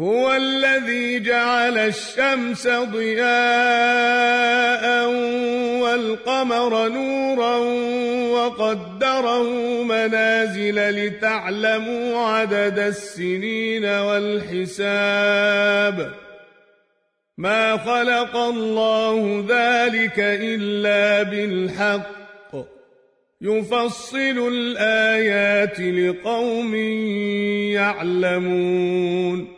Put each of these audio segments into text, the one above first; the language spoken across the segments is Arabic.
هو الذي جعل الشمس ضياء والقمر نورا وقدره منازل لتعلموا عدد السنين والحساب. ما خلق الله ذلك إلا بالحق. يفصل الآيات لقوم يعلمون.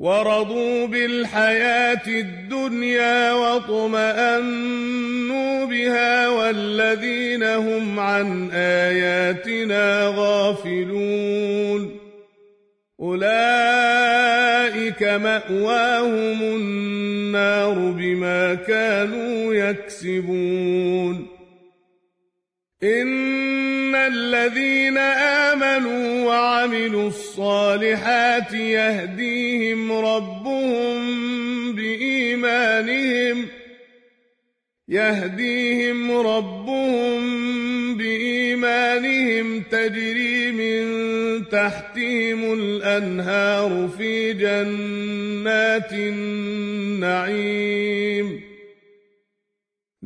ورضوا بالحياة الدنيا واطمأنوا بها والذين هم عن آياتنا غافلون. أولئك مأواهم النار بما كانوا يكسبون. إن الذين آمنوا وعملوا الصالحات يهديهم ربهم بإيمانهم يهديهم ربهم بإيمانهم تجري من تحتهم الأنهار في جنات النعيم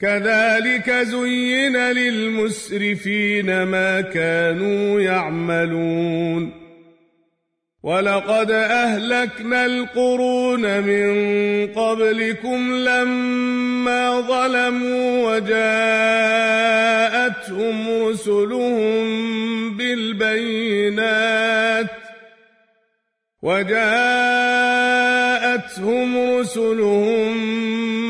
كذلك زين للمسرفين ما كانوا يعملون. ولقد أهلكنا القرون من قبلكم لما ظلموا وجاءتهم رسلهم بالبينات. وجاءتهم رسلهم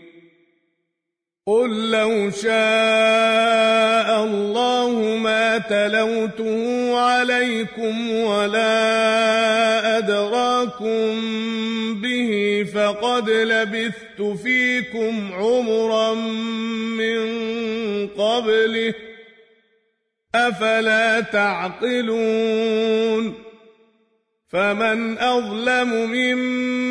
قل لو شاء الله ما تلوته عليكم ولا أدراكم به فقد لبثت فيكم عمرا من قبله أفلا تعقلون فمن أظلم ممن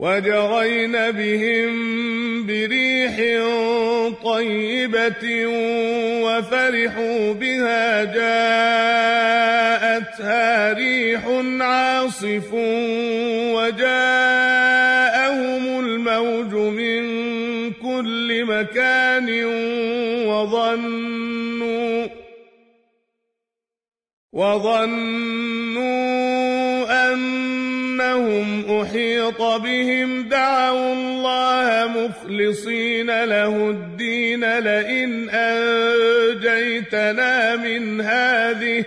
وجرين بهم بريح طيبة وفرحوا بها جاءتها ريح عاصف وجاءهم الموج من كل مكان وظنوا وظنوا أنهم أحيط بهم. دعوا الله مخلصين له الدين. لئن أنجيتنا من هذه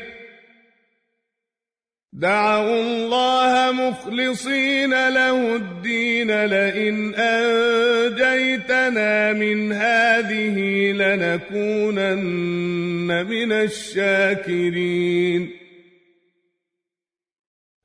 دعوا الله مخلصين له الدين. لئن أنجيتنا من هذه لنكونن من الشاكرين.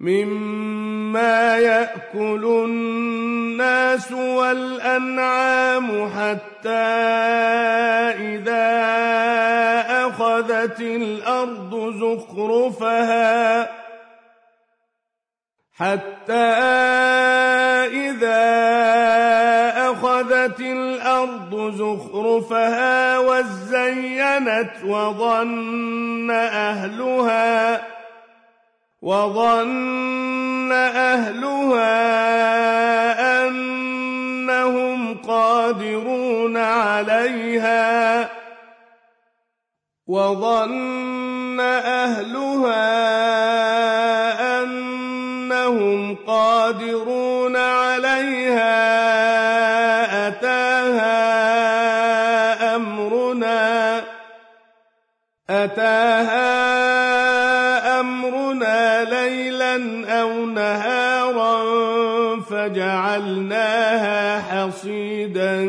مما يأكل الناس والأنعام حتى إذا أخذت الأرض زخرفها حتى إذا أخذت الأرض زخرفها وزينت وظن أهلها. وظن أهلها أنهم قادرون عليها وظن أهلها فجعلناها حصيدا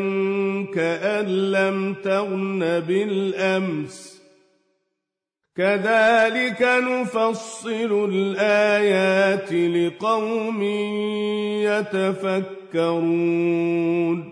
كأن لم تغن بالأمس. كذلك نفصل الآيات لقوم يتفكرون.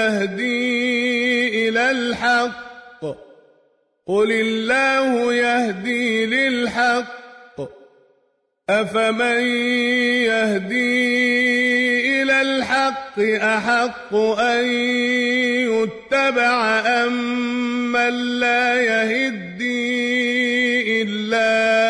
يهدي إلى الحق. قل الله يهدي للحق. أفمن يهدي إلى الحق أحق أن يتبع أم من لا يهدي إلا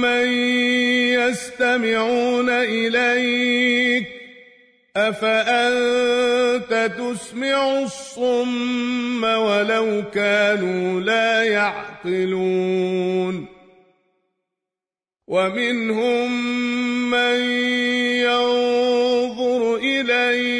من يستمعون إليك أفأنت تسمع الصم ولو كانوا لا يعقلون؟ ومنهم من ينظر إليك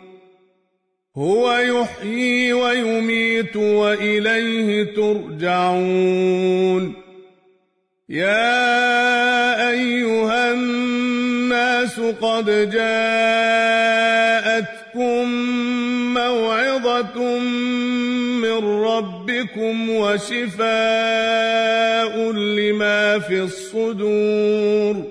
هو يحيي ويميت وإليه ترجعون. يا أيها الناس قد جاءتكم موعظة من ربكم وشفاء لما في الصدور.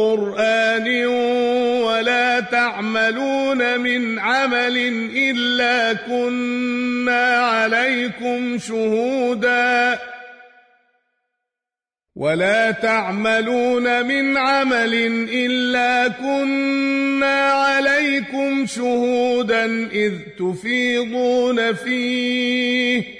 قرآن ولا تعملون من عمل إلا كنا عليكم شهوداً ولا تعملون من عمل إلا كنا عليكم شهودا إذ تفيضون فيه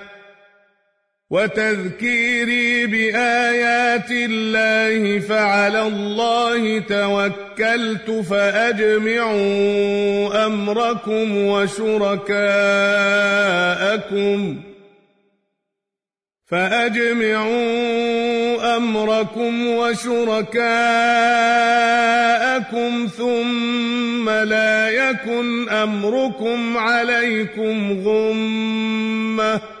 وتذكيري بآيات الله فعلى الله توكلت فأجمعوا أمركم وشركاءكم. فأجمعوا أمركم وشركاءكم ثم لا يكن أمركم عليكم غمّة.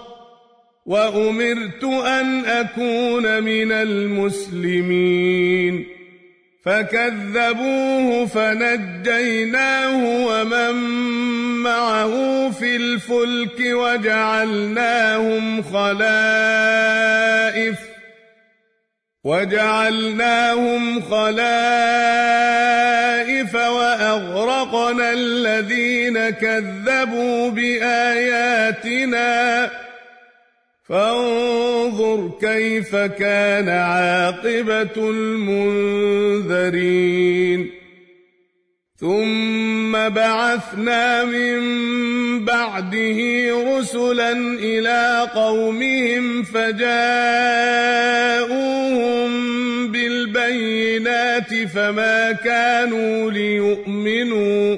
وأمرت أن أكون من المسلمين. فكذبوه فنجيناه ومن معه في الفلك وجعلناهم خلائف وجعلناهم خلائف وأغرقنا الذين كذبوا بآياتنا. فانظر كيف كان عاقبة المنذرين. ثم بعثنا من بعده رسلا إلى قومهم فجاءوهم بالبينات فما كانوا ليؤمنوا.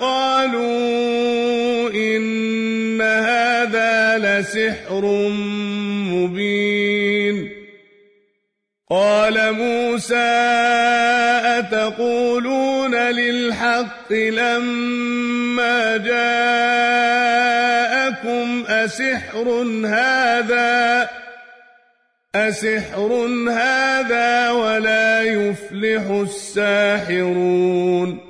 قالوا إن هذا لسحر مبين. قال موسى أتقولون للحق لما جاءكم أسحر هذا؟ أسحر هذا ولا يفلح الساحرون.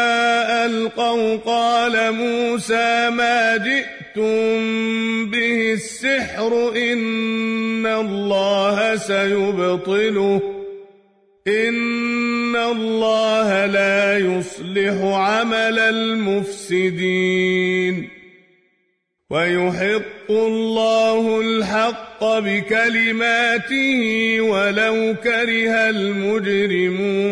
فلما ألقوا قال موسى ما جئتم به السحر إن الله سيبطله إن الله لا يصلح عمل المفسدين ويحق الله الحق بكلماته ولو كره المجرمون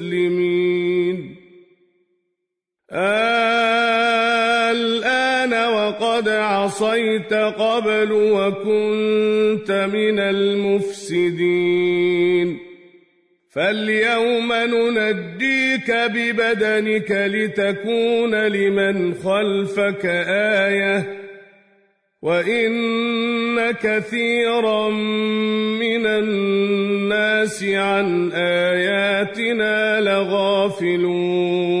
عصيت قبل وكنت من المفسدين. فاليوم ننجيك ببدنك لتكون لمن خلفك آية. وإن كثيرا من الناس عن آياتنا لغافلون.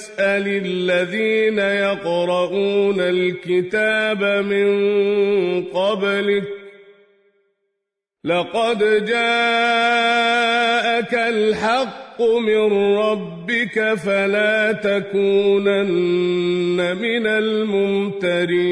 الذين يقرؤون الكتاب من قبلك لقد جاءك الحق من ربك فلا تكونن من الممترين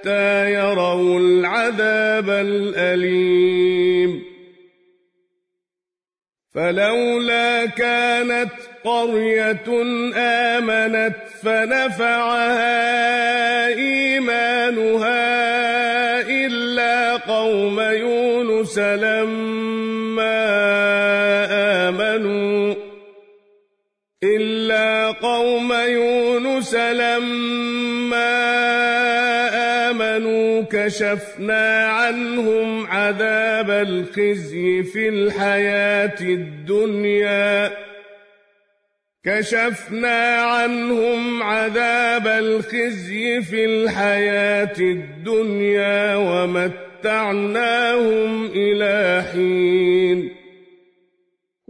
حتى يروا العذاب الأليم. فلولا كانت قرية آمنت فنفعها إيمانها إلا قوم يونس لما آمنوا. إلا قوم يونس لما كشفنا عنهم عذاب الخزي في الحياة الدنيا. كشفنا عنهم عذاب الخزي في الحياة الدنيا ومتعناهم إلى حين.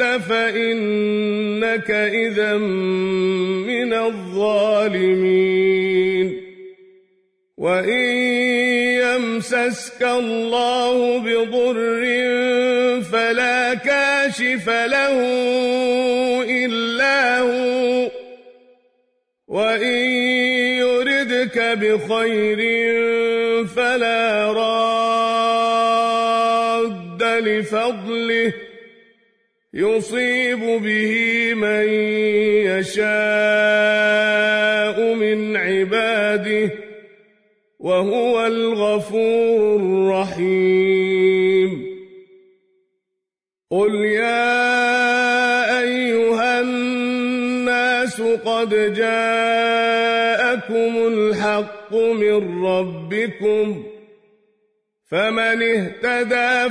فعلت فإنك إذا من الظالمين وإن يمسسك الله بضر فلا كاشف له إلا هو وإن يردك بخير فلا راد لفضله يصيب به من يشاء من عباده وهو الغفور الرحيم. قل يا أيها الناس قد جاءكم الحق من ربكم فمن اهتدى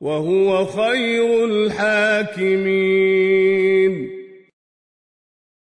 وهو خير الحاكمين.